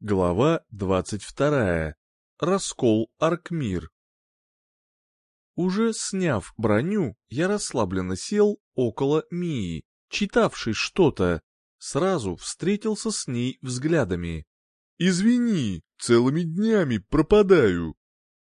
Глава 22. Раскол Аркмир. Уже сняв броню, я расслабленно сел около Мии, читавшей что-то. Сразу встретился с ней взглядами. «Извини, целыми днями пропадаю».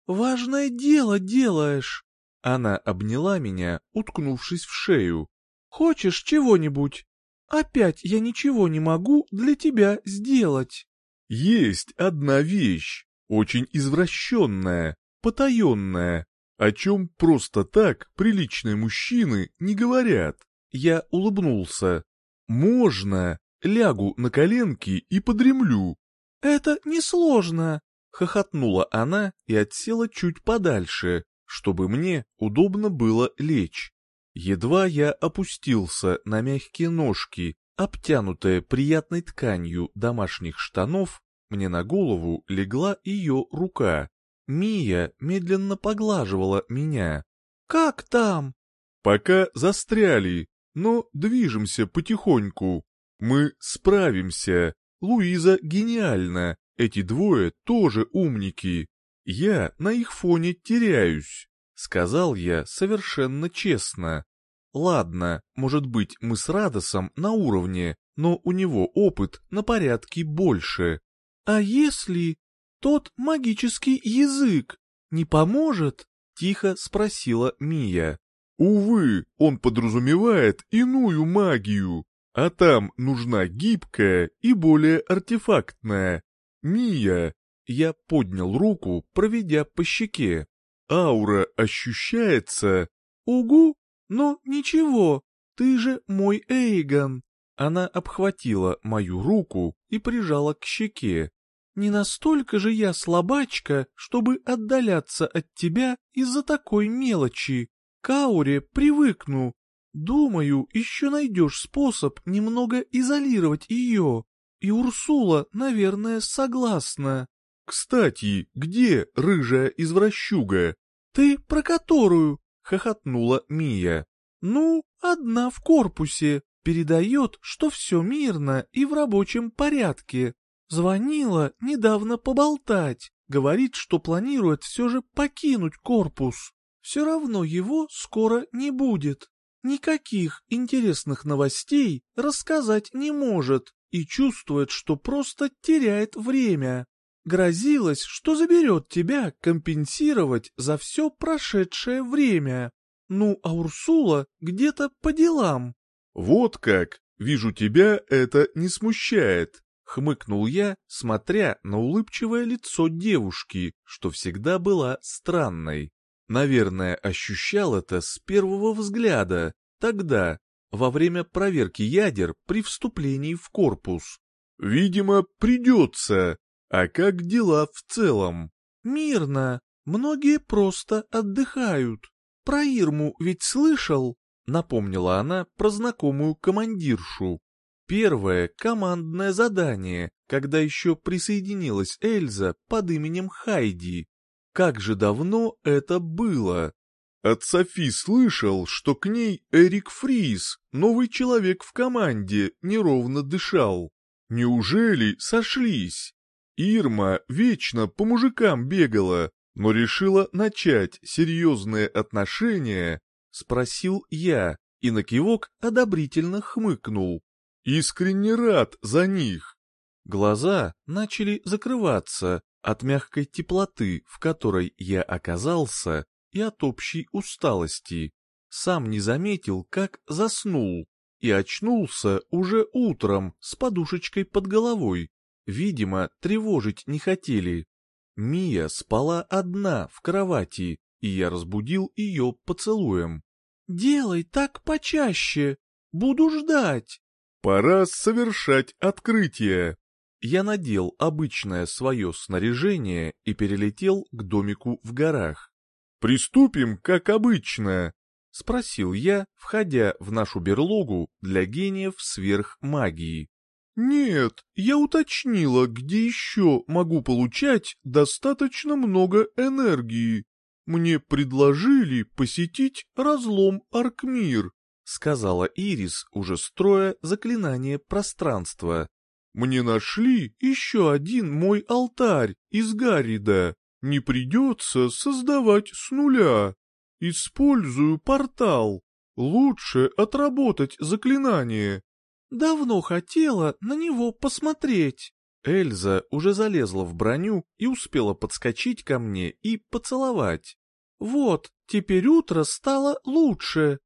«Важное дело делаешь». Она обняла меня, уткнувшись в шею. «Хочешь чего-нибудь? Опять я ничего не могу для тебя сделать». Есть одна вещь, очень извращенная, потаенная, о чем просто так приличные мужчины не говорят. Я улыбнулся. Можно, лягу на коленки и подремлю. Это несложно, хохотнула она и отсела чуть подальше, чтобы мне удобно было лечь. Едва я опустился на мягкие ножки, обтянутая приятной тканью домашних штанов, мне на голову легла ее рука. Мия медленно поглаживала меня. «Как там?» «Пока застряли, но движемся потихоньку. Мы справимся. Луиза гениальна, эти двое тоже умники. Я на их фоне теряюсь», — сказал я совершенно честно. Ладно, может быть, мы с Радосом на уровне, но у него опыт на порядке больше. А если тот магический язык не поможет? Тихо спросила Мия. Увы, он подразумевает иную магию, а там нужна гибкая и более артефактная. Мия, я поднял руку, проведя по щеке. Аура ощущается? Угу, но ничего, ты же мой Эйгон. Она обхватила мою руку и прижала к щеке. Не настолько же я слабачка, чтобы отдаляться от тебя из-за такой мелочи. К ауре привыкну. Думаю, еще найдешь способ немного изолировать ее. И Урсула, наверное, согласна. Кстати, где рыжая извращуга? Ты про которую? Хохотнула Мия. «Ну, одна в корпусе, передает, что все мирно и в рабочем порядке. Звонила недавно поболтать, говорит, что планирует все же покинуть корпус. Все равно его скоро не будет. Никаких интересных новостей рассказать не может и чувствует, что просто теряет время. Грозилась, что заберет тебя компенсировать за все прошедшее время. Ну, а Урсула где-то по делам. Вот как, вижу тебя это не смущает. Хмыкнул я, смотря на улыбчивое лицо девушки, что всегда была странной. Наверное, ощущал это с первого взгляда, тогда, во время проверки ядер при вступлении в корпус. «Видимо, придется», а как дела в целом? Мирно. Многие просто отдыхают. Про Ирму ведь слышал? Напомнила она про знакомую командиршу. Первое командное задание, когда еще присоединилась Эльза под именем Хайди. Как же давно это было? От Софи слышал, что к ней Эрик Фрис, новый человек в команде, неровно дышал. Неужели сошлись? Ирма вечно по мужикам бегала, но решила начать серьезные отношения, спросил я, и на кивок одобрительно хмыкнул. Искренне рад за них. Глаза начали закрываться от мягкой теплоты, в которой я оказался, и от общей усталости. Сам не заметил, как заснул, и очнулся уже утром с подушечкой под головой, Видимо, тревожить не хотели. Мия спала одна в кровати, и я разбудил ее поцелуем. «Делай так почаще. Буду ждать». «Пора совершать открытие». Я надел обычное свое снаряжение и перелетел к домику в горах. «Приступим, как обычно», — спросил я, входя в нашу берлогу для гениев сверхмагии. «Нет, я уточнила, где еще могу получать достаточно много энергии. Мне предложили посетить разлом Аркмир», — сказала Ирис, уже строя заклинание пространства. Мне нашли еще один мой алтарь из Гаррида. Не придется создавать с нуля. Использую портал. Лучше отработать заклинание. Давно хотела на него посмотреть. Эльза уже залезла в броню и успела подскочить ко мне и поцеловать. Вот, теперь утро стало лучше.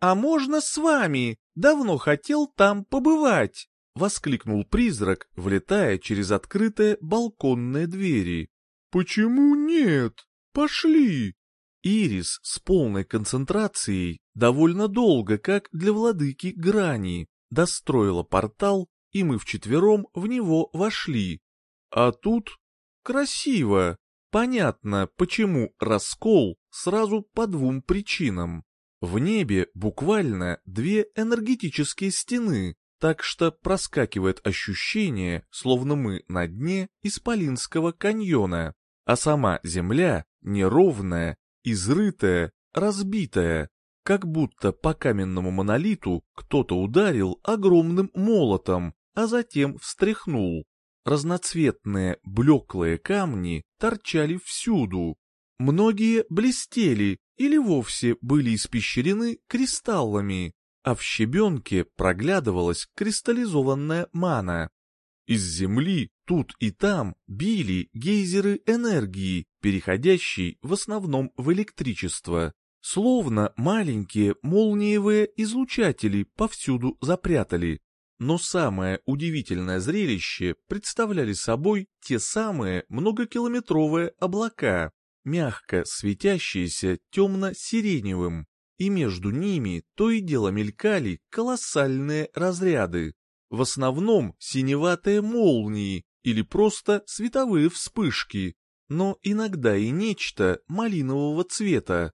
А можно с вами? Давно хотел там побывать. Воскликнул призрак, влетая через открытые балконные двери. «Почему нет? Пошли!» Ирис с полной концентрацией довольно долго, как для владыки грани, достроила портал, и мы вчетвером в него вошли. А тут красиво. Понятно, почему раскол сразу по двум причинам. В небе буквально две энергетические стены, так что проскакивает ощущение, словно мы на дне Исполинского каньона, а сама земля неровная, изрытая, разбитая, как будто по каменному монолиту кто-то ударил огромным молотом, а затем встряхнул. Разноцветные блеклые камни торчали всюду. Многие блестели или вовсе были испещрены кристаллами, а в щебенке проглядывалась кристаллизованная мана. Из земли тут и там били гейзеры энергии, переходящие в основном в электричество, словно маленькие молниевые излучатели повсюду запрятали. Но самое удивительное зрелище представляли собой те самые многокилометровые облака, мягко светящиеся темно-сиреневым, и между ними то и дело мелькали колоссальные разряды, в основном синеватые молнии или просто световые вспышки, но иногда и нечто малинового цвета.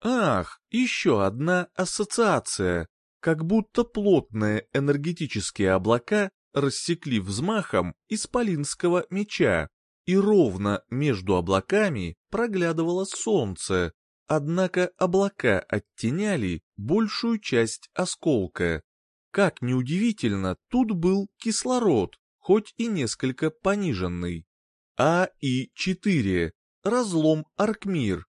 Ах, еще одна ассоциация, как будто плотные энергетические облака рассекли взмахом исполинского меча, и ровно между облаками проглядывало солнце, однако облака оттеняли большую часть осколка. Как неудивительно, тут был кислород, хоть и несколько пониженный. АИ-4, разлом Аркмир,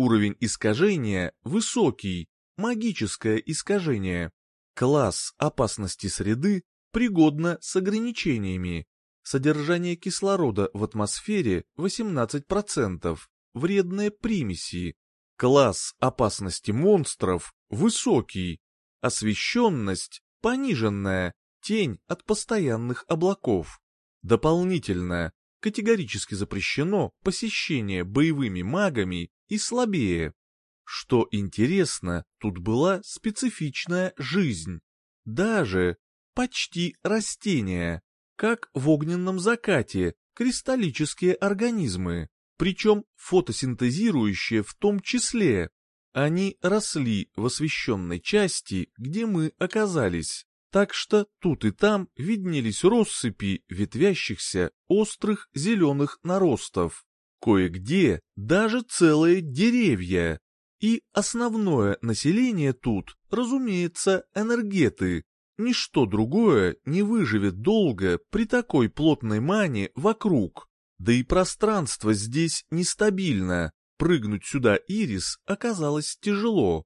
уровень искажения высокий, магическое искажение. Класс опасности среды пригодно с ограничениями. Содержание кислорода в атмосфере 18%, вредные примеси. Класс опасности монстров высокий. Освещенность пониженная, тень от постоянных облаков. Дополнительно, категорически запрещено посещение боевыми магами и слабее. Что интересно, тут была специфичная жизнь. Даже почти растения, как в огненном закате, кристаллические организмы, причем фотосинтезирующие в том числе. Они росли в освещенной части, где мы оказались, так что тут и там виднелись россыпи ветвящихся острых зеленых наростов. Кое-где даже целые деревья. И основное население тут, разумеется, энергеты. Ничто другое не выживет долго при такой плотной мане вокруг. Да и пространство здесь нестабильно. Прыгнуть сюда Ирис оказалось тяжело.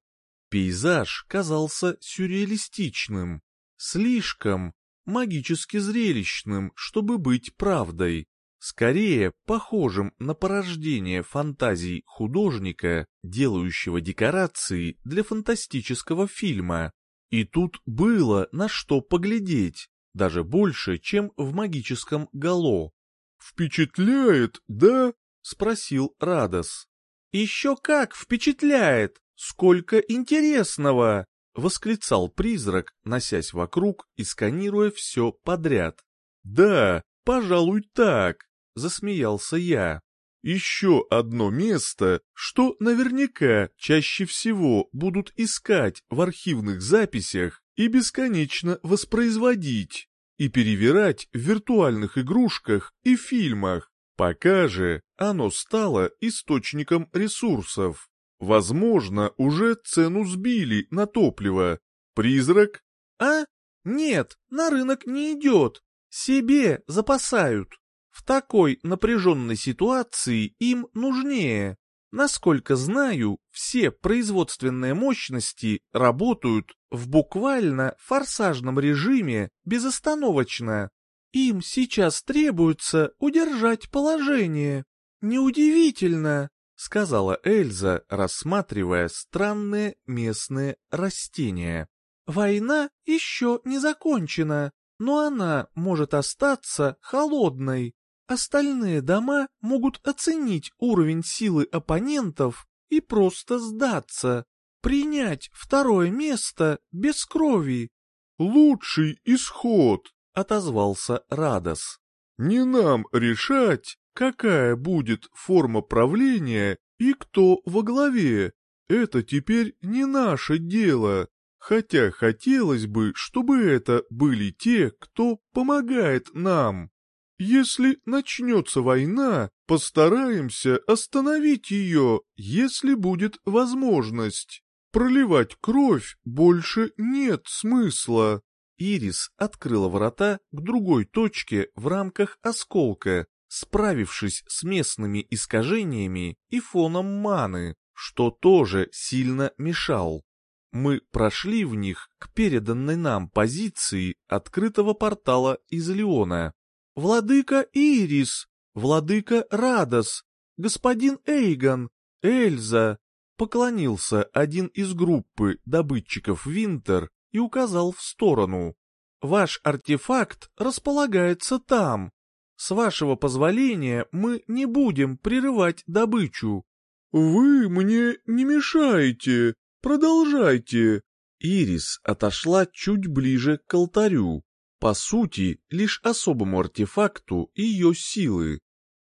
Пейзаж казался сюрреалистичным. Слишком магически зрелищным, чтобы быть правдой скорее похожим на порождение фантазий художника, делающего декорации для фантастического фильма. И тут было на что поглядеть, даже больше, чем в магическом гало. «Впечатляет, да?» — спросил Радос. «Еще как впечатляет! Сколько интересного!» — восклицал призрак, носясь вокруг и сканируя все подряд. «Да, пожалуй, так. — засмеялся я. «Еще одно место, что наверняка чаще всего будут искать в архивных записях и бесконечно воспроизводить, и перевирать в виртуальных игрушках и фильмах, пока же оно стало источником ресурсов. Возможно, уже цену сбили на топливо. Призрак? А? Нет, на рынок не идет. себе запасают. В такой напряженной ситуации им нужнее. Насколько знаю, все производственные мощности работают в буквально форсажном режиме безостановочно. Им сейчас требуется удержать положение. Неудивительно, сказала Эльза, рассматривая странные местные растения. Война еще не закончена, но она может остаться холодной. Остальные дома могут оценить уровень силы оппонентов и просто сдаться, принять второе место без крови. «Лучший исход», — отозвался Радос. «Не нам решать, какая будет форма правления и кто во главе. Это теперь не наше дело, хотя хотелось бы, чтобы это были те, кто помогает нам». Если начнется война, постараемся остановить ее, если будет возможность. Проливать кровь больше нет смысла. Ирис открыла врата к другой точке в рамках осколка, справившись с местными искажениями и фоном маны, что тоже сильно мешал. Мы прошли в них к переданной нам позиции открытого портала из Леона. «Владыка Ирис, владыка Радос, господин Эйгон, Эльза!» Поклонился один из группы добытчиков Винтер и указал в сторону. «Ваш артефакт располагается там. С вашего позволения мы не будем прерывать добычу». «Вы мне не мешаете, продолжайте». Ирис отошла чуть ближе к алтарю, по сути, лишь особому артефакту ее силы.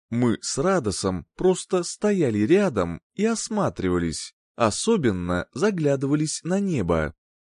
Мы с Радосом просто стояли рядом и осматривались, особенно заглядывались на небо.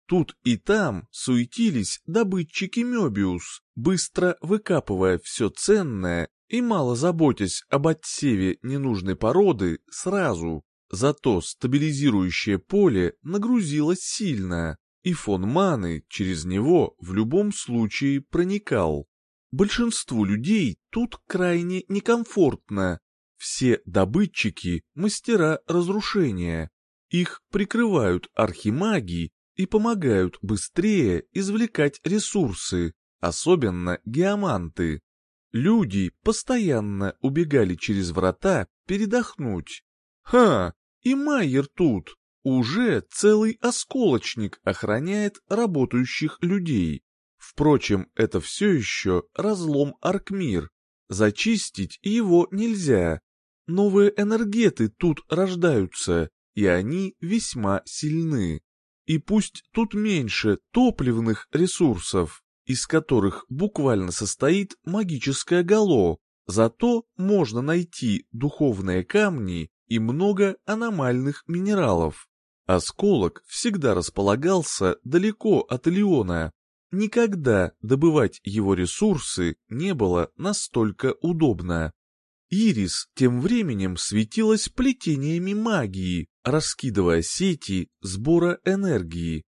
Тут и там суетились добытчики Мёбиус, быстро выкапывая все ценное и мало заботясь об отсеве ненужной породы сразу. Зато стабилизирующее поле нагрузилось сильно, и фон маны через него в любом случае проникал. Большинству людей тут крайне некомфортно. Все добытчики – мастера разрушения. Их прикрывают архимаги и помогают быстрее извлекать ресурсы, особенно геоманты. Люди постоянно убегали через врата передохнуть. Ха, и Майер тут. Уже целый осколочник охраняет работающих людей. Впрочем, это все еще разлом Аркмир. Зачистить его нельзя. Новые энергеты тут рождаются, и они весьма сильны. И пусть тут меньше топливных ресурсов, из которых буквально состоит магическое гало, зато можно найти духовные камни и много аномальных минералов. Осколок всегда располагался далеко от Леона. Никогда добывать его ресурсы не было настолько удобно. Ирис тем временем светилась плетениями магии, раскидывая сети сбора энергии.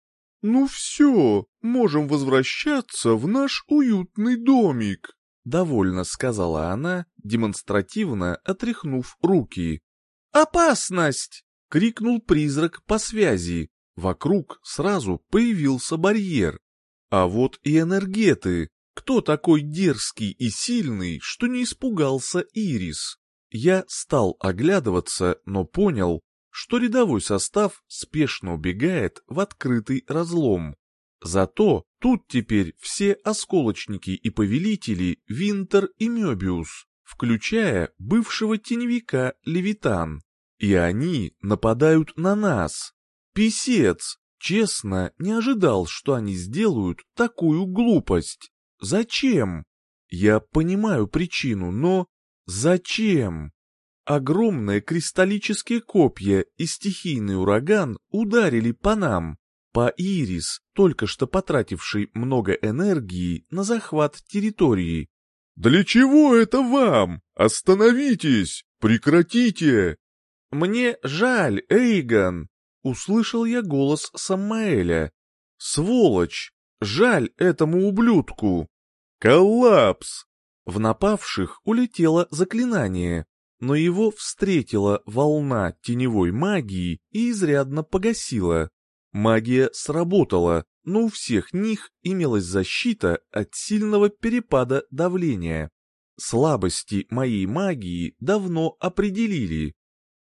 «Ну все, можем возвращаться в наш уютный домик», — довольно сказала она, демонстративно отряхнув руки. «Опасность!» — крикнул призрак по связи. Вокруг сразу появился барьер. А вот и энергеты. Кто такой дерзкий и сильный, что не испугался Ирис? Я стал оглядываться, но понял, что рядовой состав спешно убегает в открытый разлом. Зато тут теперь все осколочники и повелители Винтер и Мёбиус, включая бывшего теневика Левитан. И они нападают на нас. Писец, честно, не ожидал, что они сделают такую глупость. Зачем? Я понимаю причину, но зачем? Огромные кристаллические копья и стихийный ураган ударили по нам. По Ирис, только что потративший много энергии на захват территории. «Для чего это вам? Остановитесь! Прекратите!» «Мне жаль, Эйгон!» — услышал я голос Самаэля. «Сволочь! Жаль этому ублюдку!» Коллапс! В напавших улетело заклинание, но его встретила волна теневой магии и изрядно погасила. Магия сработала, но у всех них имелась защита от сильного перепада давления. Слабости моей магии давно определили.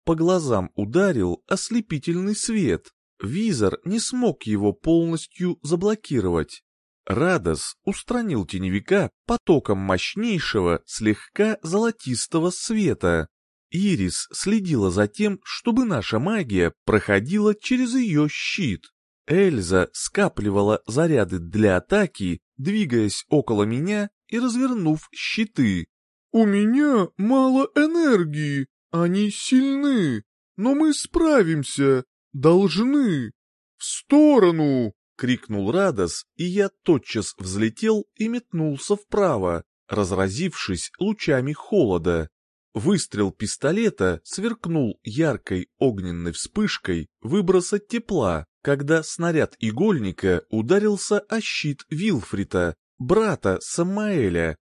По глазам ударил ослепительный свет. Визор не смог его полностью заблокировать. Радос устранил теневика потоком мощнейшего, слегка золотистого света. Ирис следила за тем, чтобы наша магия проходила через ее щит. Эльза скапливала заряды для атаки, двигаясь около меня и развернув щиты. «У меня мало энергии, они сильны, но мы справимся, должны. В сторону!» — крикнул Радос, и я тотчас взлетел и метнулся вправо, разразившись лучами холода. Выстрел пистолета сверкнул яркой огненной вспышкой выброса тепла, когда снаряд игольника ударился о щит Вилфрита, брата Самаэля.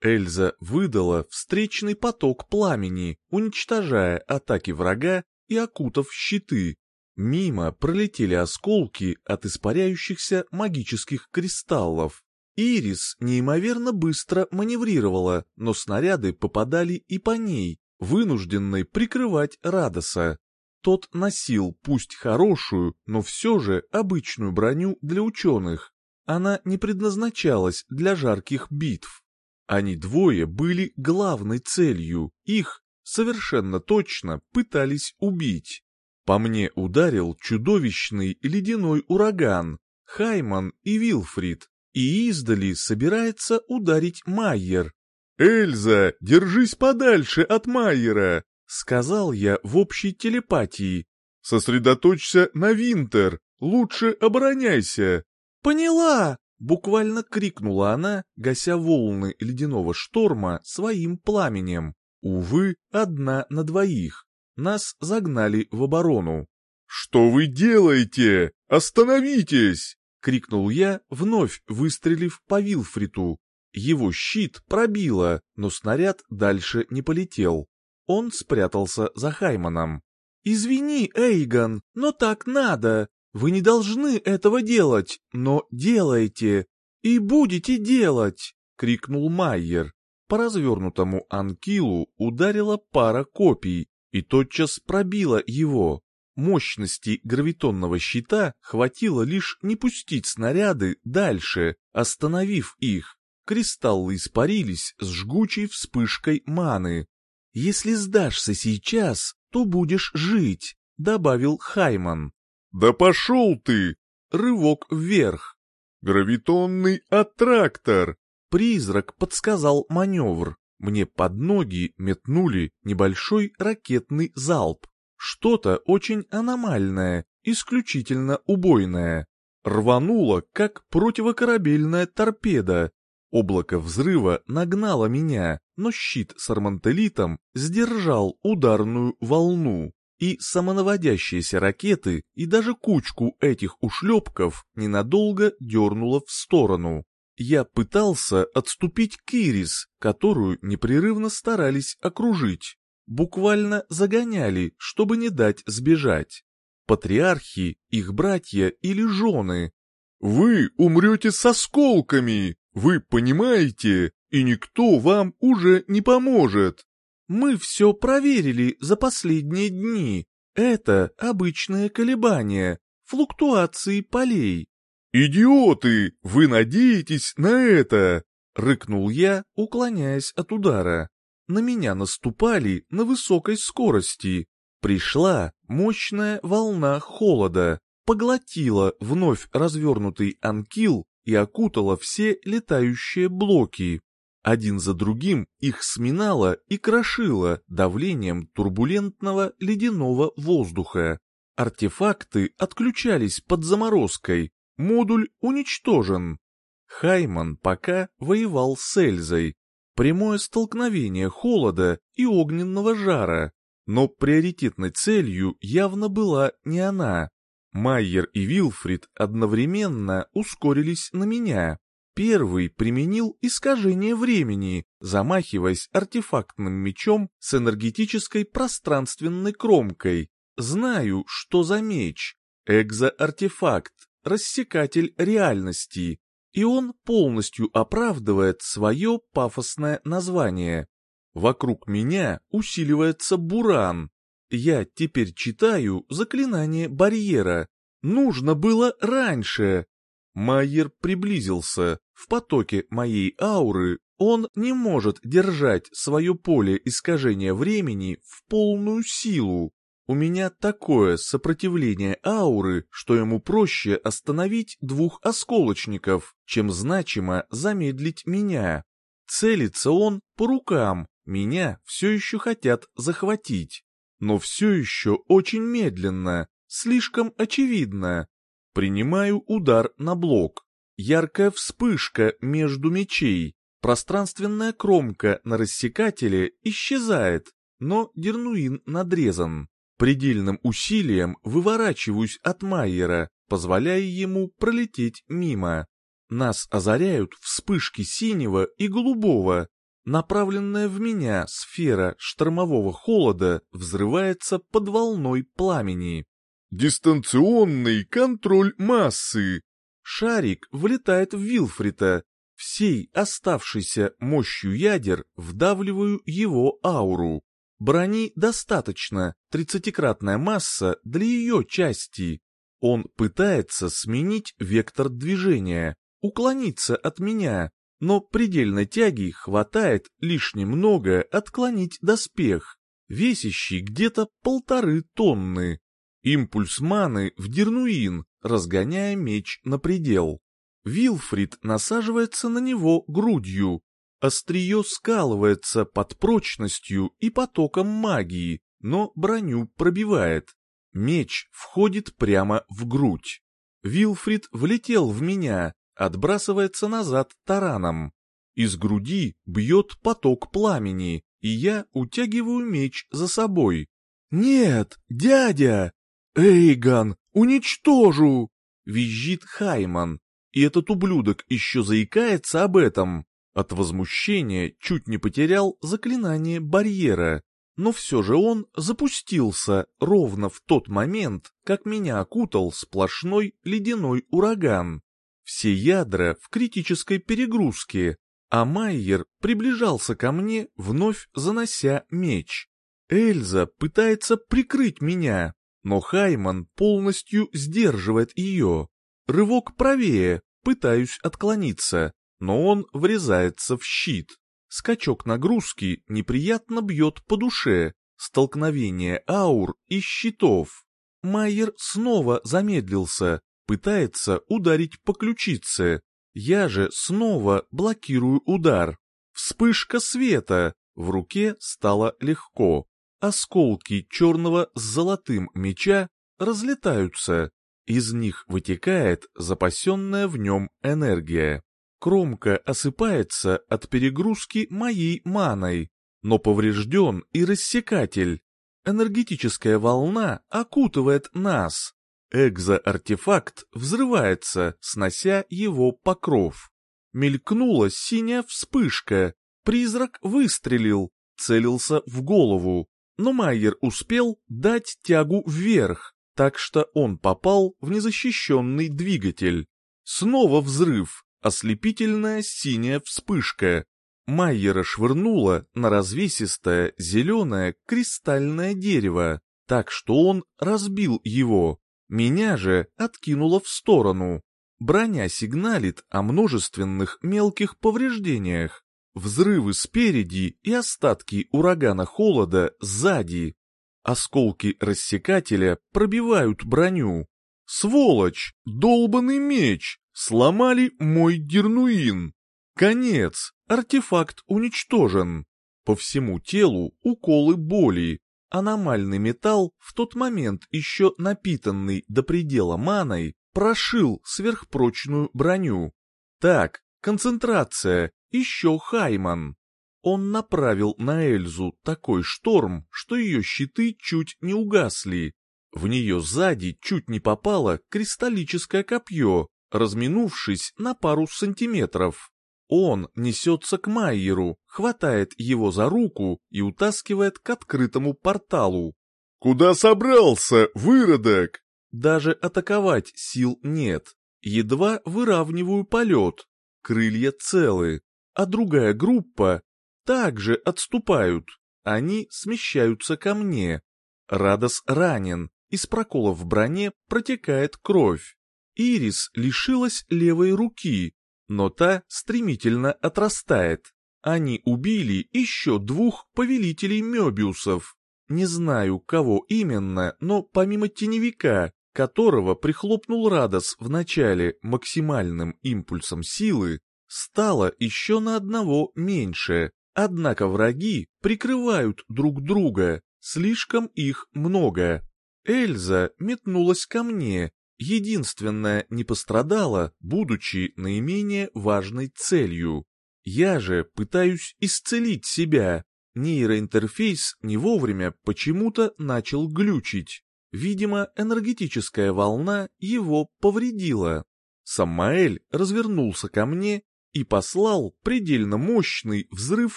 Эльза выдала встречный поток пламени, уничтожая атаки врага и окутав щиты. Мимо пролетели осколки от испаряющихся магических кристаллов. Ирис неимоверно быстро маневрировала, но снаряды попадали и по ней, вынужденной прикрывать Радоса. Тот носил пусть хорошую, но все же обычную броню для ученых. Она не предназначалась для жарких битв. Они двое были главной целью, их, совершенно точно, пытались убить. По мне ударил чудовищный ледяной ураган, Хайман и Вилфрид, и издали собирается ударить Майер. «Эльза, держись подальше от Майера!» — сказал я в общей телепатии. «Сосредоточься на Винтер, лучше обороняйся!» «Поняла!» — буквально крикнула она, гася волны ледяного шторма своим пламенем. Увы, одна на двоих. Нас загнали в оборону. «Что вы делаете? Остановитесь!» — крикнул я, вновь выстрелив по Вилфриту. Его щит пробило, но снаряд дальше не полетел. Он спрятался за Хайманом. «Извини, Эйгон, но так надо. Вы не должны этого делать, но делайте. И будете делать!» — крикнул Майер. По развернутому анкилу ударила пара копий, и тотчас пробила его. Мощности гравитонного щита хватило лишь не пустить снаряды дальше, остановив их. Кристаллы испарились с жгучей вспышкой маны. «Если сдашься сейчас, то будешь жить», — добавил Хайман. «Да пошел ты!» Рывок вверх. «Гравитонный аттрактор!» Призрак подсказал маневр. Мне под ноги метнули небольшой ракетный залп. Что-то очень аномальное, исключительно убойное. Рвануло, как противокорабельная торпеда. Облако взрыва нагнало меня, но щит с армантелитом сдержал ударную волну. И самонаводящиеся ракеты, и даже кучку этих ушлепков ненадолго дернуло в сторону. Я пытался отступить к Ирис, которую непрерывно старались окружить. Буквально загоняли, чтобы не дать сбежать. Патриархи, их братья или жены. «Вы умрете с осколками, вы понимаете, и никто вам уже не поможет». «Мы все проверили за последние дни. Это обычные колебания, флуктуации полей. «Идиоты! Вы надеетесь на это?» — рыкнул я, уклоняясь от удара. На меня наступали на высокой скорости. Пришла мощная волна холода, поглотила вновь развернутый анкил и окутала все летающие блоки. Один за другим их сминало и крошило давлением турбулентного ледяного воздуха. Артефакты отключались под заморозкой, Модуль уничтожен. Хайман пока воевал с Эльзой. Прямое столкновение холода и огненного жара. Но приоритетной целью явно была не она. Майер и Вилфрид одновременно ускорились на меня. Первый применил искажение времени, замахиваясь артефактным мечом с энергетической пространственной кромкой. Знаю, что за меч. Экзоартефакт, рассекатель реальности. И он полностью оправдывает свое пафосное название. Вокруг меня усиливается буран. Я теперь читаю заклинание барьера. Нужно было раньше. Майер приблизился. В потоке моей ауры он не может держать свое поле искажения времени в полную силу. У меня такое сопротивление ауры, что ему проще остановить двух осколочников, чем значимо замедлить меня. Целится он по рукам, меня все еще хотят захватить. Но все еще очень медленно, слишком очевидно. Принимаю удар на блок. Яркая вспышка между мечей. Пространственная кромка на рассекателе исчезает, но Дернуин надрезан. Предельным усилием выворачиваюсь от Майера, позволяя ему пролететь мимо. Нас озаряют вспышки синего и голубого. Направленная в меня сфера штормового холода взрывается под волной пламени. «Дистанционный контроль массы!» Шарик влетает в Вилфрита. Всей оставшейся мощью ядер вдавливаю его ауру. Брони достаточно, тридцатикратная масса для ее части. Он пытается сменить вектор движения, уклониться от меня, но предельной тяги хватает лишь немного отклонить доспех, весящий где-то полторы тонны. Импульс маны в Дернуин, разгоняя меч на предел. Вилфрид насаживается на него грудью. Острие скалывается под прочностью и потоком магии, но броню пробивает. Меч входит прямо в грудь. Вилфрид влетел в меня, отбрасывается назад тараном. Из груди бьет поток пламени, и я утягиваю меч за собой. «Нет, дядя!» «Эйгон, уничтожу!» — визжит Хайман. И этот ублюдок еще заикается об этом. От возмущения чуть не потерял заклинание барьера. Но все же он запустился ровно в тот момент, как меня окутал сплошной ледяной ураган. Все ядра в критической перегрузке, а Майер приближался ко мне, вновь занося меч. Эльза пытается прикрыть меня, но Хайман полностью сдерживает ее. Рывок правее, пытаюсь отклониться, но он врезается в щит. Скачок нагрузки неприятно бьет по душе, столкновение аур и щитов. Майер снова замедлился, пытается ударить по ключице. Я же снова блокирую удар. Вспышка света, в руке стало легко. Осколки черного с золотым меча разлетаются, из них вытекает запасенная в нем энергия. Кромка осыпается от перегрузки моей маной, но поврежден и рассекатель. Энергетическая волна окутывает нас. Экзоартефакт взрывается, снося его покров. Мелькнула синяя вспышка, призрак выстрелил, целился в голову но Майер успел дать тягу вверх, так что он попал в незащищенный двигатель. Снова взрыв, ослепительная синяя вспышка. Майера швырнула на развесистое зеленое кристальное дерево, так что он разбил его. Меня же откинуло в сторону. Броня сигналит о множественных мелких повреждениях. Взрывы спереди и остатки урагана холода сзади. Осколки рассекателя пробивают броню. Сволочь! Долбанный меч! Сломали мой дернуин! Конец! Артефакт уничтожен. По всему телу уколы боли. Аномальный металл, в тот момент еще напитанный до предела маной, прошил сверхпрочную броню. Так, концентрация, еще Хайман. Он направил на Эльзу такой шторм, что ее щиты чуть не угасли. В нее сзади чуть не попало кристаллическое копье, разминувшись на пару сантиметров. Он несется к Майеру, хватает его за руку и утаскивает к открытому порталу. «Куда собрался, выродок?» Даже атаковать сил нет. Едва выравниваю полет. Крылья целы. А другая группа также отступают. Они смещаются ко мне. Радос ранен. Из прокола в броне протекает кровь. Ирис лишилась левой руки, но та стремительно отрастает. Они убили еще двух повелителей Мёбиусов. Не знаю, кого именно, но помимо теневика, которого прихлопнул Радос в начале максимальным импульсом силы, стало еще на одного меньше. Однако враги прикрывают друг друга, слишком их много. Эльза метнулась ко мне, единственная не пострадала, будучи наименее важной целью. Я же пытаюсь исцелить себя. Нейроинтерфейс не вовремя почему-то начал глючить. Видимо, энергетическая волна его повредила. Самаэль развернулся ко мне и послал предельно мощный взрыв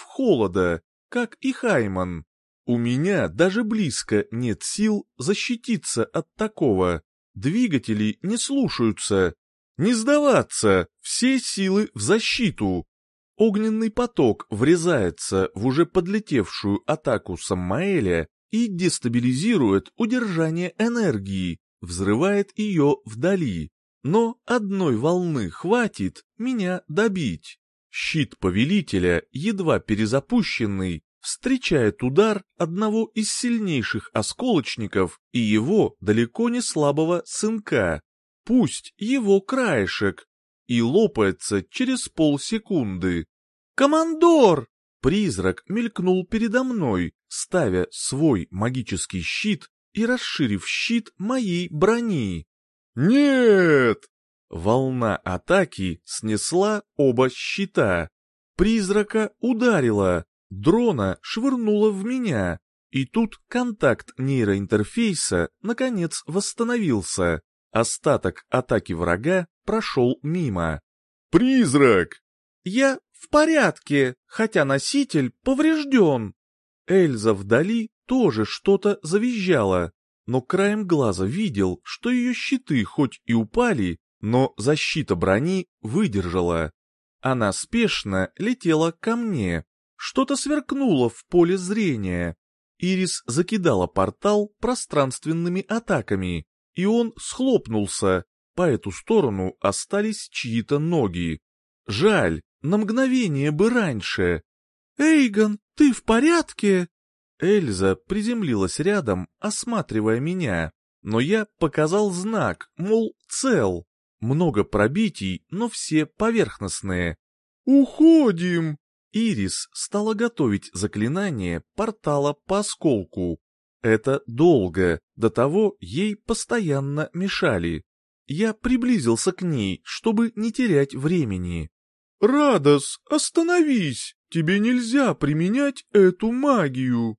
холода, как и Хайман. У меня даже близко нет сил защититься от такого. Двигатели не слушаются. Не сдаваться, все силы в защиту. Огненный поток врезается в уже подлетевшую атаку Самаэля и дестабилизирует удержание энергии, взрывает ее вдали. Но одной волны хватит меня добить. Щит повелителя, едва перезапущенный, встречает удар одного из сильнейших осколочников и его далеко не слабого сынка, пусть его краешек, и лопается через полсекунды. «Командор!» Призрак мелькнул передо мной, ставя свой магический щит и расширив щит моей брони. «Нет!» Волна атаки снесла оба щита. Призрака ударила, дрона швырнула в меня, и тут контакт нейроинтерфейса наконец восстановился. Остаток атаки врага прошел мимо. «Призрак!» «Я в порядке, хотя носитель поврежден». Эльза вдали тоже что-то завизжала, но краем глаза видел, что ее щиты хоть и упали, но защита брони выдержала. Она спешно летела ко мне, что-то сверкнуло в поле зрения. Ирис закидала портал пространственными атаками, и он схлопнулся. По эту сторону остались чьи-то ноги. Жаль, на мгновение бы раньше. «Эйгон, ты в порядке?» Эльза приземлилась рядом, осматривая меня, но я показал знак, мол, цел. Много пробитий, но все поверхностные. «Уходим!» Ирис стала готовить заклинание портала по осколку. Это долго, до того ей постоянно мешали. Я приблизился к ней, чтобы не терять времени. «Радос, остановись! Тебе нельзя применять эту магию!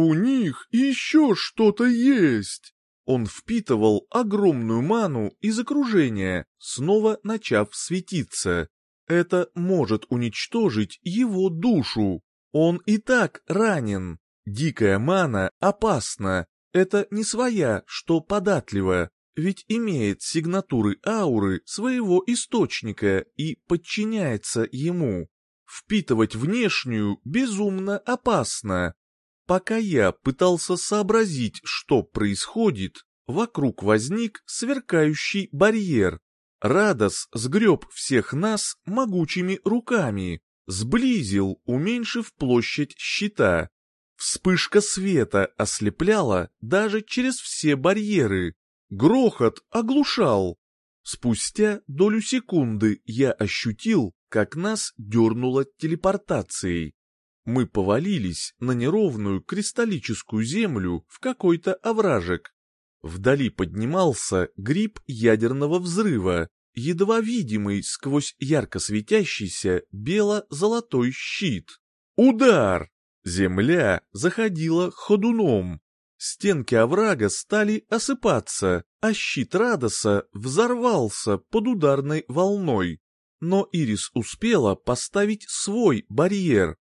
У них еще что-то есть!» Он впитывал огромную ману из окружения, снова начав светиться. Это может уничтожить его душу. Он и так ранен. Дикая мана опасна. Это не своя, что податлива, ведь имеет сигнатуры ауры своего источника и подчиняется ему. Впитывать внешнюю безумно опасно. Пока я пытался сообразить, что происходит, вокруг возник сверкающий барьер, Радос сгреб всех нас могучими руками, сблизил, уменьшив площадь щита. Вспышка света ослепляла даже через все барьеры. Грохот оглушал. Спустя долю секунды я ощутил, как нас дернуло телепортацией. Мы повалились на неровную кристаллическую землю в какой-то овражек. Вдали поднимался гриб ядерного взрыва, едва видимый сквозь ярко светящийся бело-золотой щит. Удар! Земля заходила ходуном. Стенки оврага стали осыпаться, а щит Радоса взорвался под ударной волной. Но Ирис успела поставить свой барьер.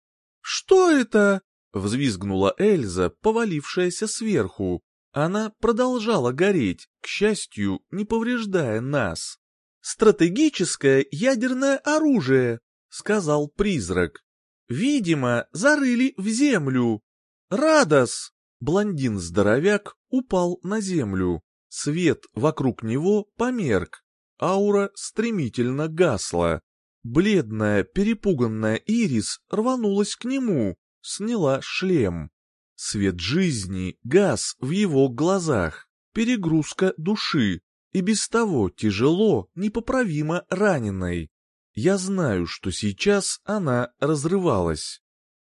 «Что это?» — взвизгнула Эльза, повалившаяся сверху. Она продолжала гореть, к счастью, не повреждая нас. «Стратегическое ядерное оружие», — сказал призрак. «Видимо, зарыли в землю. Радос!» Блондин-здоровяк упал на землю. Свет вокруг него померк. Аура стремительно гасла. Бледная, перепуганная Ирис рванулась к нему, сняла шлем. Свет жизни гас в его глазах, перегрузка души, и без того тяжело, непоправимо раненой. Я знаю, что сейчас она разрывалась.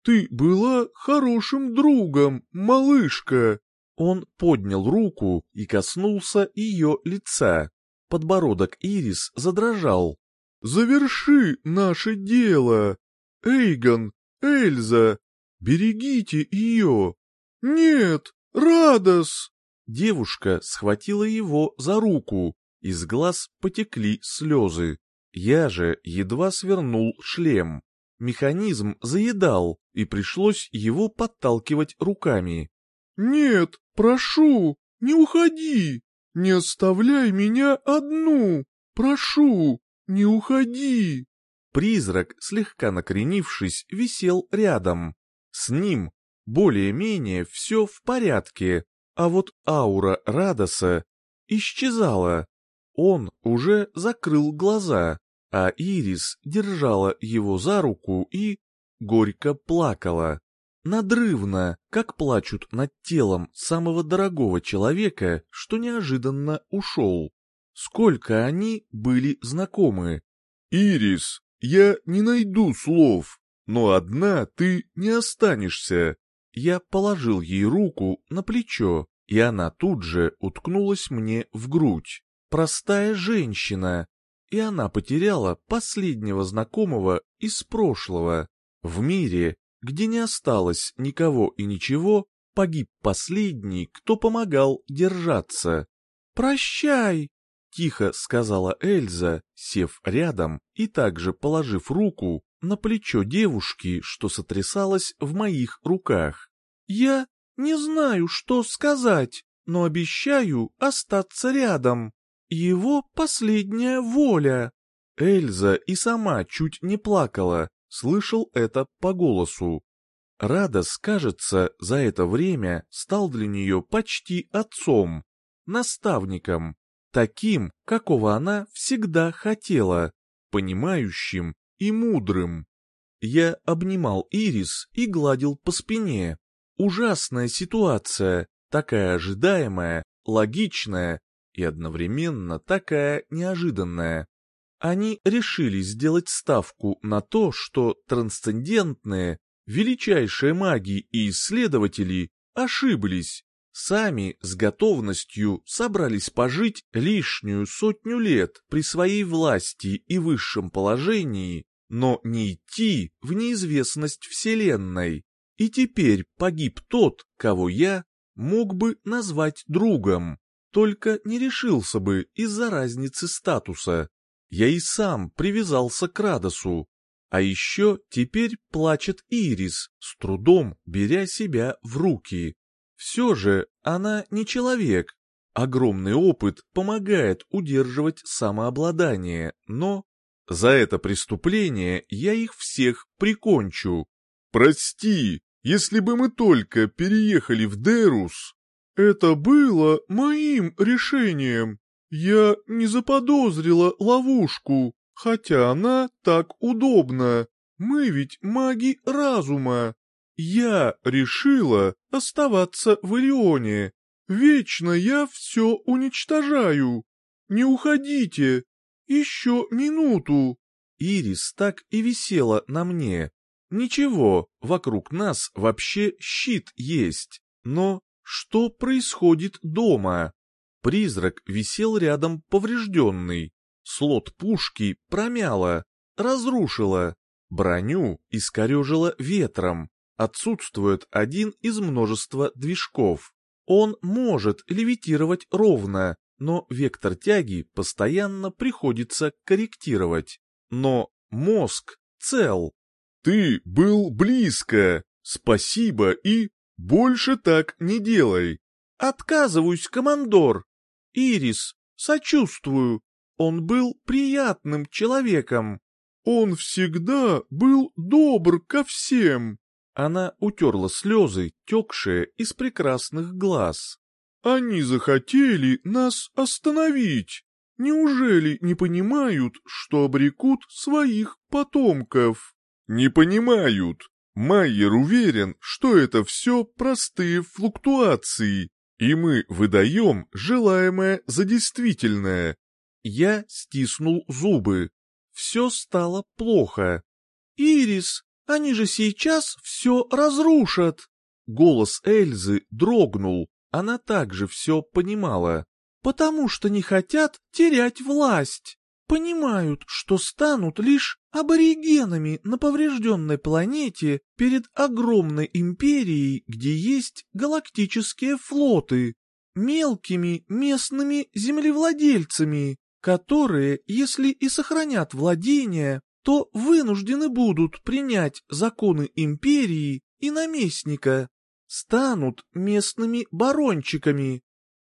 «Ты была хорошим другом, малышка!» Он поднял руку и коснулся ее лица. Подбородок Ирис задрожал. «Заверши наше дело! Эйгон, Эльза, берегите ее!» «Нет, Радос!» Девушка схватила его за руку, из глаз потекли слезы. Я же едва свернул шлем. Механизм заедал, и пришлось его подталкивать руками. «Нет, прошу, не уходи! Не оставляй меня одну! Прошу, не уходи!» Призрак, слегка накренившись, висел рядом. С ним более-менее все в порядке, а вот аура Радоса исчезала. Он уже закрыл глаза, а Ирис держала его за руку и горько плакала. Надрывно, как плачут над телом самого дорогого человека, что неожиданно ушел. Сколько они были знакомы. «Ирис, я не найду слов, но одна ты не останешься. Я положил ей руку на плечо, и она тут же уткнулась мне в грудь. Простая женщина. И она потеряла последнего знакомого из прошлого. В мире, где не осталось никого и ничего, погиб последний, кто помогал держаться. «Прощай!» — тихо сказала Эльза, сев рядом и также положив руку на плечо девушки, что сотрясалось в моих руках. Я не знаю, что сказать, но обещаю остаться рядом. Его последняя воля. Эльза и сама чуть не плакала, слышал это по голосу. Радос, кажется, за это время стал для нее почти отцом, наставником, таким, какого она всегда хотела, понимающим и мудрым. Я обнимал Ирис и гладил по спине, Ужасная ситуация, такая ожидаемая, логичная и одновременно такая неожиданная. Они решили сделать ставку на то, что трансцендентные, величайшие маги и исследователи ошиблись, сами с готовностью собрались пожить лишнюю сотню лет при своей власти и высшем положении, но не идти в неизвестность Вселенной. И теперь погиб тот, кого я мог бы назвать другом, только не решился бы из-за разницы статуса. Я и сам привязался к Радосу. А еще теперь плачет Ирис, с трудом беря себя в руки. Все же она не человек. Огромный опыт помогает удерживать самообладание, но... За это преступление я их всех прикончу. «Прости!» Если бы мы только переехали в Дерус, это было моим решением. Я не заподозрила ловушку, хотя она так удобна. Мы ведь маги разума. Я решила оставаться в Ирионе. Вечно я все уничтожаю. Не уходите. Еще минуту. Ирис так и висела на мне, Ничего, вокруг нас вообще щит есть, но что происходит дома? Призрак висел рядом поврежденный, слот пушки промяло, разрушило, броню искорежило ветром, отсутствует один из множества движков. Он может левитировать ровно, но вектор тяги постоянно приходится корректировать. Но мозг цел. Ты был близко. Спасибо и больше так не делай. Отказываюсь, командор. Ирис, сочувствую. Он был приятным человеком. Он всегда был добр ко всем. Она утерла слезы, текшие из прекрасных глаз. Они захотели нас остановить. Неужели не понимают, что обрекут своих потомков? Не понимают. Майер уверен, что это все простые флуктуации, и мы выдаем желаемое за действительное. Я стиснул зубы. Все стало плохо. «Ирис, они же сейчас все разрушат!» Голос Эльзы дрогнул, она также все понимала. «Потому что не хотят терять власть. Понимают, что станут лишь аборигенами на поврежденной планете перед огромной империей, где есть галактические флоты, мелкими местными землевладельцами, которые, если и сохранят владения, то вынуждены будут принять законы империи и наместника станут местными барончиками.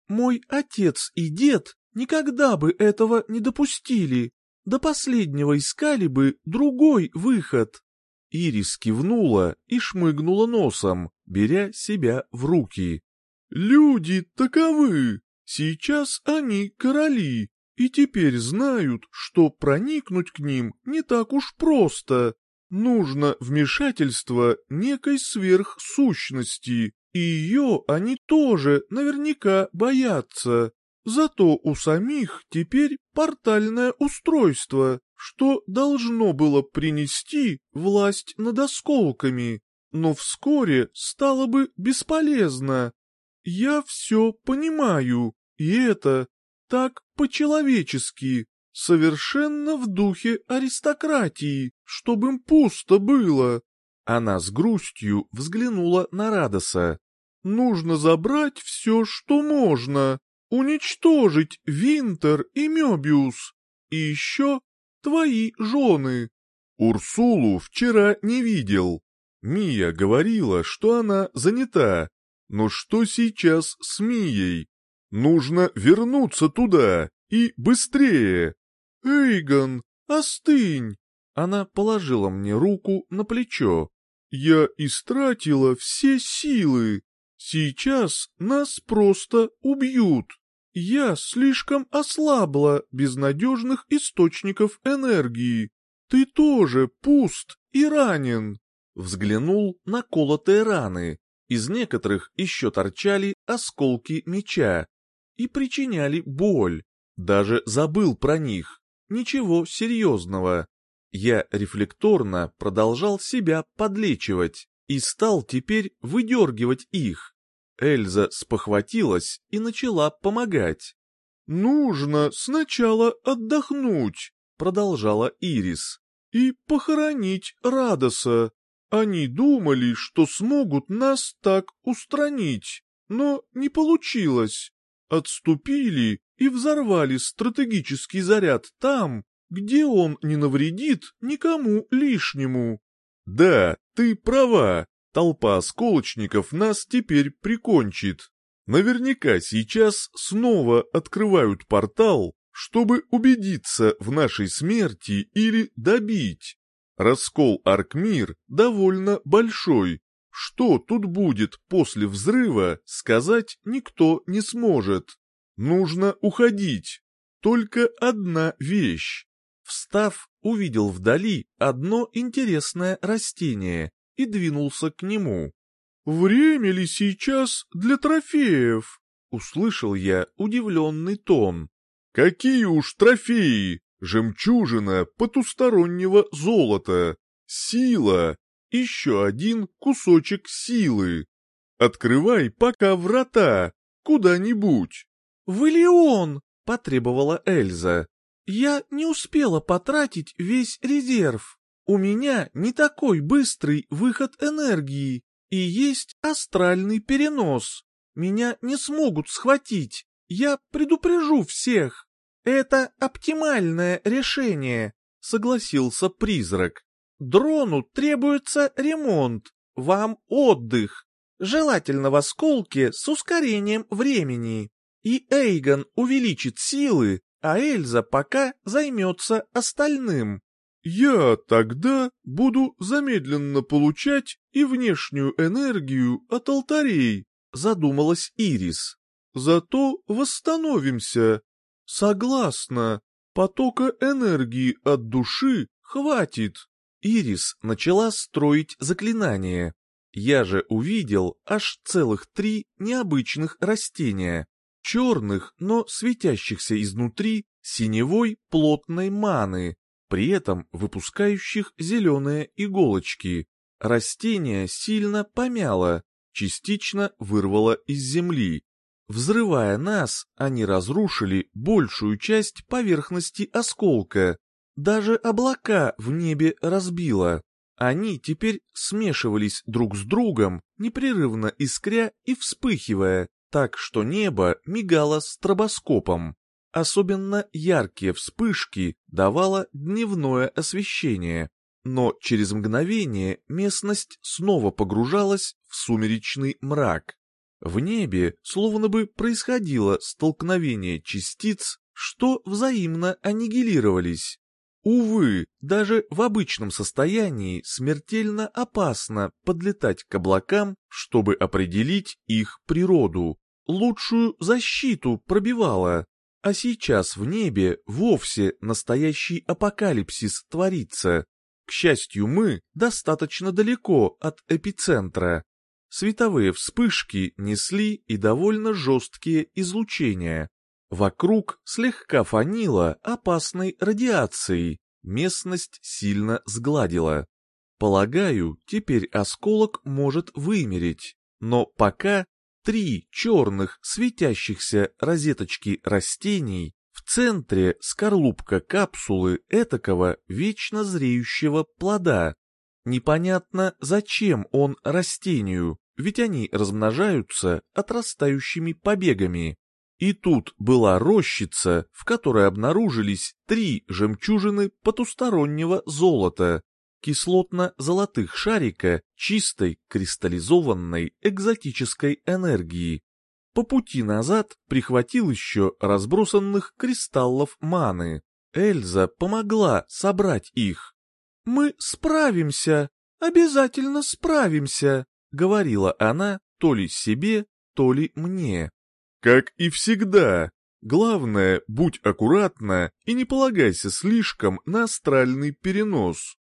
Мой отец и дед никогда бы этого не допустили, до последнего искали бы другой выход. Ирис кивнула и шмыгнула носом, беря себя в руки. «Люди таковы, сейчас они короли, и теперь знают, что проникнуть к ним не так уж просто нужно вмешательство некой сверхсущности, и ее они тоже наверняка боятся. Зато у самих теперь портальное устройство, что должно было принести власть над осколками, но вскоре стало бы бесполезно. Я все понимаю, и это так по-человечески, совершенно в духе аристократии, чтобы им пусто было. Она с грустью взглянула на Радоса. Нужно забрать все, что можно, уничтожить Винтер и Мёбиус, и еще твои жены. Урсулу вчера не видел. Мия говорила, что она занята. Но что сейчас с Мией? Нужно вернуться туда и быстрее. «Эйгон, остынь!» Она положила мне руку на плечо. «Я истратила все силы. Сейчас нас просто убьют. Я слишком ослабла без надежных источников энергии. Ты тоже пуст и ранен». Взглянул на колотые раны. Из некоторых еще торчали осколки меча и причиняли боль. Даже забыл про них ничего серьезного. Я рефлекторно продолжал себя подлечивать и стал теперь выдергивать их. Эльза спохватилась и начала помогать. «Нужно сначала отдохнуть», — продолжала Ирис, — «и похоронить Радоса. Они думали, что смогут нас так устранить, но не получилось. Отступили и взорвали стратегический заряд там, где он не навредит никому лишнему. Да, ты права, толпа осколочников нас теперь прикончит. Наверняка сейчас снова открывают портал, чтобы убедиться в нашей смерти или добить. Раскол Аркмир довольно большой. Что тут будет после взрыва, сказать никто не сможет. Нужно уходить. Только одна вещь. Встав, увидел вдали одно интересное растение и двинулся к нему. «Время ли сейчас для трофеев?» — услышал я удивленный тон. «Какие уж трофеи! Жемчужина потустороннего золота! Сила! Еще один кусочек силы! Открывай пока врата, куда-нибудь!» «Виллион!» — потребовала Эльза. «Я не успела потратить весь резерв. У меня не такой быстрый выход энергии, и есть астральный перенос. Меня не смогут схватить. я предупрежу всех. Это оптимальное решение, согласился призрак. Дрону требуется ремонт, вам отдых, желательно в осколке с ускорением времени. И Эйгон увеличит силы, а Эльза пока займется остальным. Я тогда буду замедленно получать и внешнюю энергию от алтарей, задумалась Ирис. Зато восстановимся. Согласна. Потока энергии от души хватит. Ирис начала строить заклинание. Я же увидел аж целых три необычных растения, черных, но светящихся изнутри синевой плотной маны, при этом выпускающих зеленые иголочки. Растение сильно помяло, частично вырвало из земли. Взрывая нас, они разрушили большую часть поверхности осколка. Даже облака в небе разбило. Они теперь смешивались друг с другом, непрерывно искря и вспыхивая, так что небо мигало стробоскопом. Особенно яркие вспышки давало дневное освещение, но через мгновение местность снова погружалась в сумеречный мрак. В небе словно бы происходило столкновение частиц, что взаимно аннигилировались. Увы, даже в обычном состоянии смертельно опасно подлетать к облакам, чтобы определить их природу. Лучшую защиту пробивала, а сейчас в небе вовсе настоящий апокалипсис творится. К счастью, мы достаточно далеко от эпицентра. Световые вспышки несли и довольно жесткие излучения. Вокруг слегка фанило опасной радиацией, местность сильно сгладила. Полагаю, теперь осколок может вымереть, но пока три черных светящихся розеточки растений в центре скорлупка капсулы этакого вечно зреющего плода. Непонятно, зачем он растению, ведь они размножаются отрастающими побегами. И тут была рощица, в которой обнаружились три жемчужины потустороннего золота, кислотно-золотых шарика чистой кристаллизованной экзотической энергии. По пути назад прихватил еще разбросанных кристаллов маны. Эльза помогла собрать их. «Мы справимся, обязательно справимся», — говорила она то ли себе, то ли мне. «Как и всегда. Главное, будь аккуратна и не полагайся слишком на астральный перенос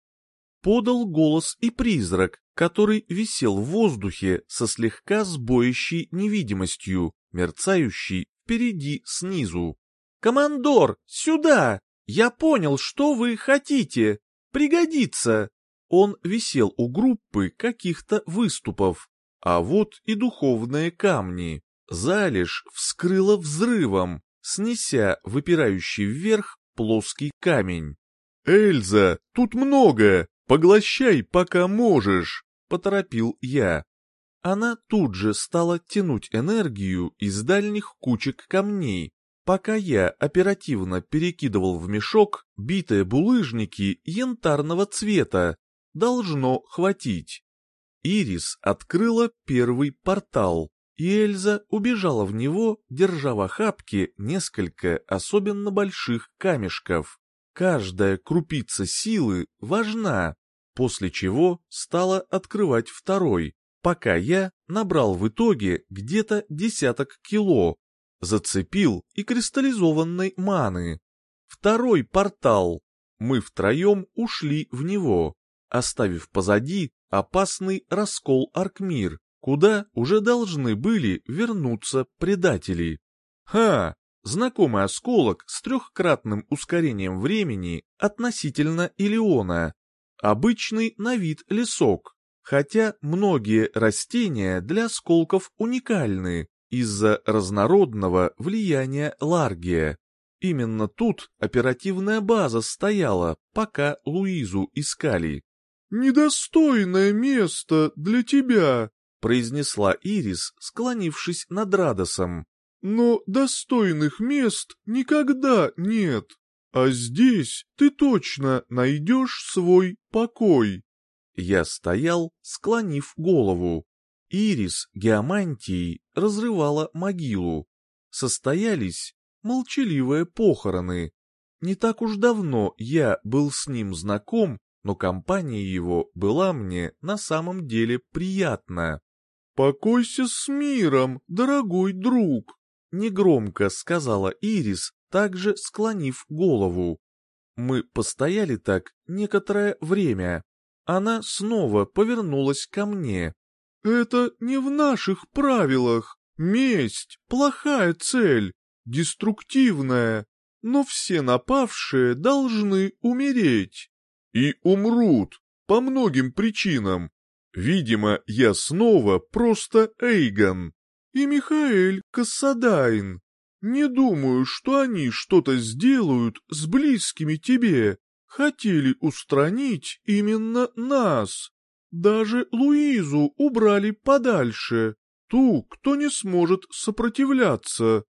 подал голос и призрак, который висел в воздухе со слегка сбоящей невидимостью, мерцающей впереди снизу. «Командор, сюда! Я понял, что вы хотите! Пригодится!» Он висел у группы каких-то выступов, а вот и духовные камни. Залежь вскрыла взрывом, снеся выпирающий вверх плоский камень. «Эльза, тут много! Поглощай, пока можешь!» — поторопил я. Она тут же стала тянуть энергию из дальних кучек камней, пока я оперативно перекидывал в мешок битые булыжники янтарного цвета. Должно хватить. Ирис открыла первый портал, и Эльза убежала в него, держа в охапке несколько особенно больших камешков. Каждая крупица силы важна, после чего стала открывать второй, пока я набрал в итоге где-то десяток кило, зацепил и кристаллизованной маны. Второй портал. Мы втроем ушли в него, оставив позади опасный раскол Аркмир, куда уже должны были вернуться предатели. Ха! Знакомый осколок с трехкратным ускорением времени относительно Илиона, обычный на вид лесок, хотя многие растения для осколков уникальны из-за разнородного влияния Ларгия. Именно тут оперативная база стояла, пока Луизу искали. «Недостойное место для тебя», — произнесла Ирис, склонившись над Радосом. но достойных мест никогда нет. А здесь ты точно найдешь свой покой. Я стоял, склонив голову. Ирис геомантией разрывала могилу. Состоялись молчаливые похороны. Не так уж давно я был с ним знаком, но компания его была мне на самом деле приятна. «Покойся с миром, дорогой друг», — негромко сказала Ирис, также склонив голову. Мы постояли так некоторое время. Она снова повернулась ко мне. «Это не в наших правилах. Месть — плохая цель, деструктивная, но все напавшие должны умереть. И умрут по многим причинам. Видимо, я снова просто Эйгон. И Михаэль Кассадайн. Не думаю, что они что-то сделают с близкими тебе. Хотели устранить именно нас. Даже Луизу убрали подальше, ту, кто не сможет сопротивляться.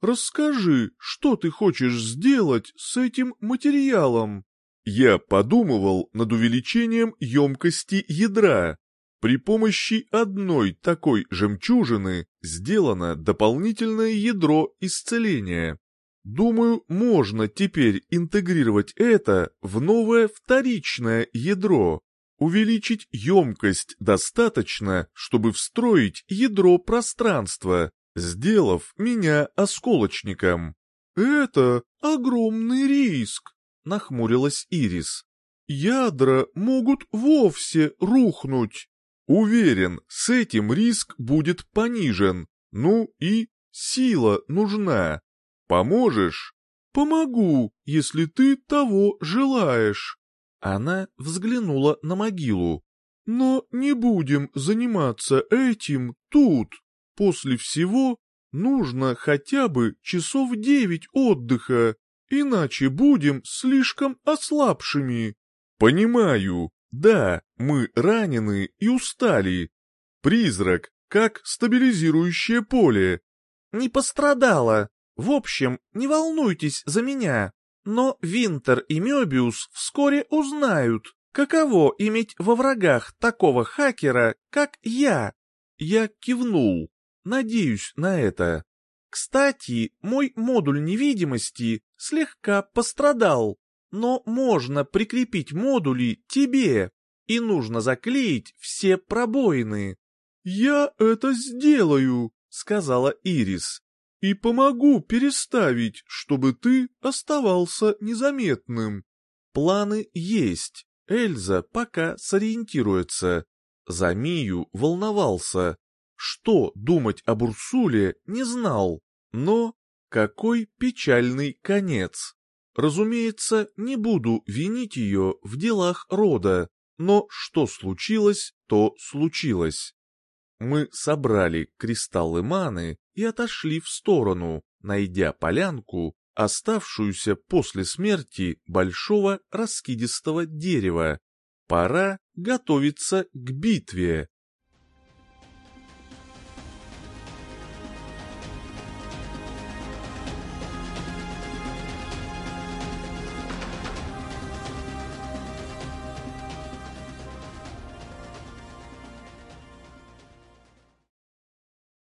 Расскажи, что ты хочешь сделать с этим материалом? Я подумывал над увеличением емкости ядра. При помощи одной такой жемчужины сделано дополнительное ядро исцеления. Думаю, можно теперь интегрировать это в новое вторичное ядро, увеличить емкость достаточно, чтобы встроить ядро пространства, сделав меня осколочником. Это огромный риск, нахмурилась Ирис. Ядра могут вовсе рухнуть. Уверен, с этим риск будет понижен. Ну и сила нужна. Поможешь? Помогу, если ты того желаешь. Она взглянула на могилу. Но не будем заниматься этим тут. После всего нужно хотя бы часов девять отдыха, иначе будем слишком ослабшими. Понимаю, да, мы ранены и устали. Призрак, как стабилизирующее поле. Не пострадала. В общем, не волнуйтесь за меня. Но Винтер и Мёбиус вскоре узнают, каково иметь во врагах такого хакера, как я. Я кивнул. Надеюсь на это. Кстати, мой модуль невидимости слегка пострадал, но можно прикрепить модули тебе, и нужно заклеить все пробоины. «Я это сделаю», — сказала Ирис и помогу переставить, чтобы ты оставался незаметным. Планы есть. Эльза пока сориентируется. За Мию волновался. Что думать об Урсуле не знал. Но какой печальный конец. Разумеется, не буду винить ее в делах рода, но что случилось, то случилось. Мы собрали кристаллы маны и отошли в сторону, найдя полянку, оставшуюся после смерти большого раскидистого дерева. Пора готовиться к битве.